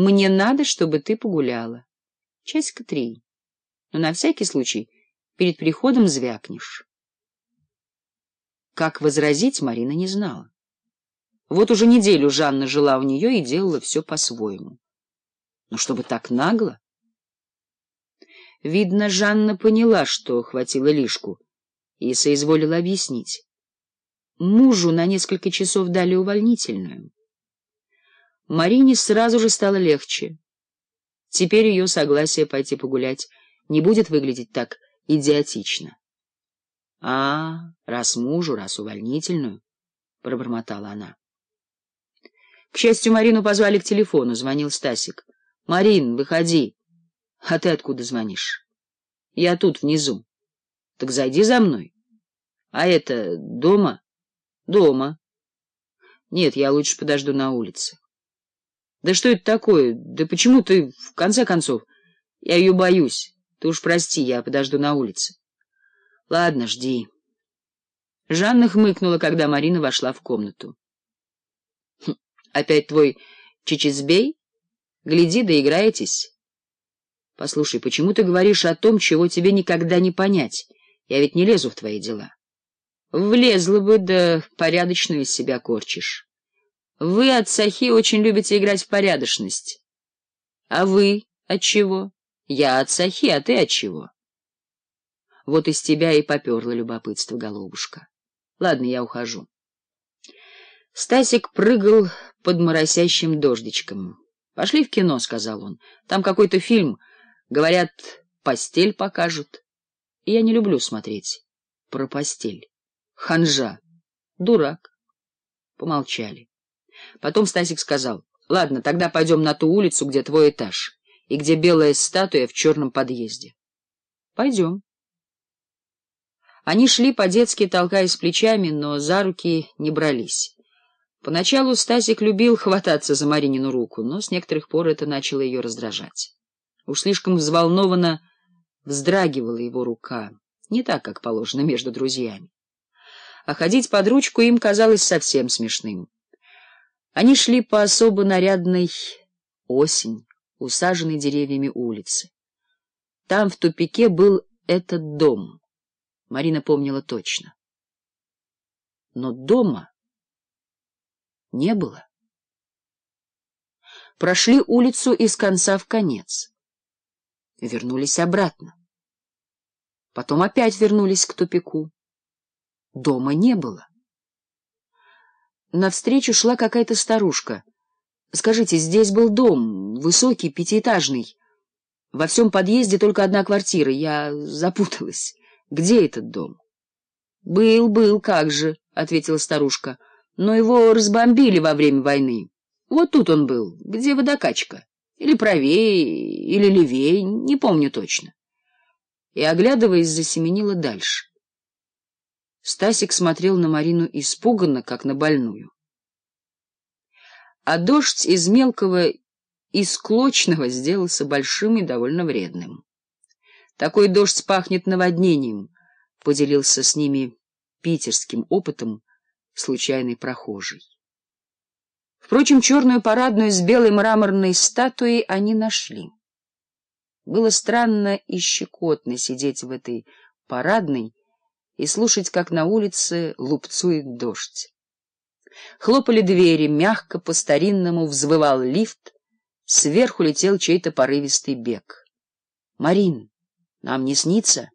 Мне надо, чтобы ты погуляла. Часика три. Но на всякий случай перед приходом звякнешь. Как возразить, Марина не знала. Вот уже неделю Жанна жила у нее и делала все по-своему. Но чтобы так нагло? Видно, Жанна поняла, что хватило лишку, и соизволила объяснить. Мужу на несколько часов дали увольнительную. Марине сразу же стало легче. Теперь ее согласие пойти погулять не будет выглядеть так идиотично. — А, раз мужу, раз увольнительную, — пробормотала она. К счастью, Марину позвали к телефону, звонил Стасик. — Марин, выходи. — А ты откуда звонишь? — Я тут, внизу. — Так зайди за мной. — А это дома? — Дома. — Нет, я лучше подожду на улице. Да что это такое? Да почему ты, в конце концов? Я ее боюсь. Ты уж прости, я подожду на улице. Ладно, жди. Жанна хмыкнула, когда Марина вошла в комнату. Хм, опять твой чичизбей? Гляди, доиграетесь. Послушай, почему ты говоришь о том, чего тебе никогда не понять? Я ведь не лезу в твои дела. Влезла бы, да порядочную из себя корчишь. Вы от Сахи очень любите играть в порядочность. А вы от чего? Я от Сахи, а ты от чего? Вот из тебя и поперло любопытство, голубушка. Ладно, я ухожу. Стасик прыгал под моросящим дождичком. «Пошли в кино», — сказал он. «Там какой-то фильм. Говорят, постель покажут. И я не люблю смотреть. Про постель. Ханжа. Дурак». Помолчали. Потом Стасик сказал, «Ладно, тогда пойдем на ту улицу, где твой этаж, и где белая статуя в черном подъезде». «Пойдем». Они шли по-детски, толкаясь плечами, но за руки не брались. Поначалу Стасик любил хвататься за Маринину руку, но с некоторых пор это начало ее раздражать. Уж слишком взволнованно вздрагивала его рука, не так, как положено между друзьями. А ходить под ручку им казалось совсем смешным. Они шли по особо нарядной осень, усаженной деревьями улицы. Там в тупике был этот дом. Марина помнила точно. Но дома не было. Прошли улицу из конца в конец. Вернулись обратно. Потом опять вернулись к тупику. Дома не было. Навстречу шла какая-то старушка. «Скажите, здесь был дом, высокий, пятиэтажный. Во всем подъезде только одна квартира. Я запуталась. Где этот дом?» «Был, был, как же», — ответила старушка. «Но его разбомбили во время войны. Вот тут он был, где водокачка. Или правее, или левее, не помню точно». И, оглядываясь, засеменила дальше. Стасик смотрел на Марину испуганно, как на больную. А дождь из мелкого и склочного сделался большим и довольно вредным. «Такой дождь пахнет наводнением», — поделился с ними питерским опытом случайный прохожий. Впрочем, черную парадную с белой мраморной статуей они нашли. Было странно и щекотно сидеть в этой парадной, и слушать, как на улице лупцует дождь. Хлопали двери, мягко, по-старинному взвывал лифт, сверху летел чей-то порывистый бег. — Марин, нам не снится?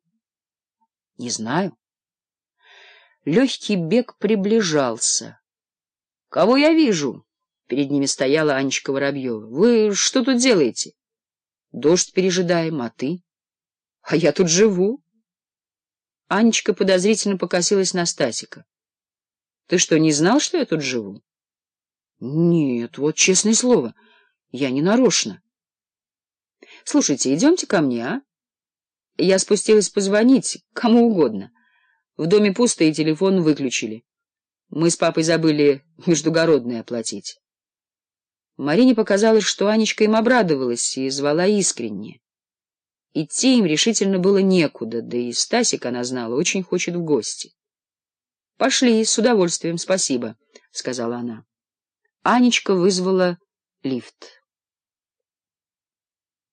— Не знаю. Легкий бег приближался. — Кого я вижу? — перед ними стояла Анечка Воробьева. — Вы что тут делаете? — Дождь пережидаем, а ты? — А я тут живу. Анечка подозрительно покосилась на Стасика. — Ты что, не знал, что я тут живу? — Нет, вот честное слово, я не нарочно. — Слушайте, идемте ко мне, а? Я спустилась позвонить кому угодно. В доме пусто, и телефон выключили. Мы с папой забыли междугородное оплатить. Марине показалось, что Анечка им обрадовалась и звала искренне. Идти им решительно было некуда, да и Стасик, она знала, очень хочет в гости. — Пошли, с удовольствием, спасибо, — сказала она. Анечка вызвала лифт.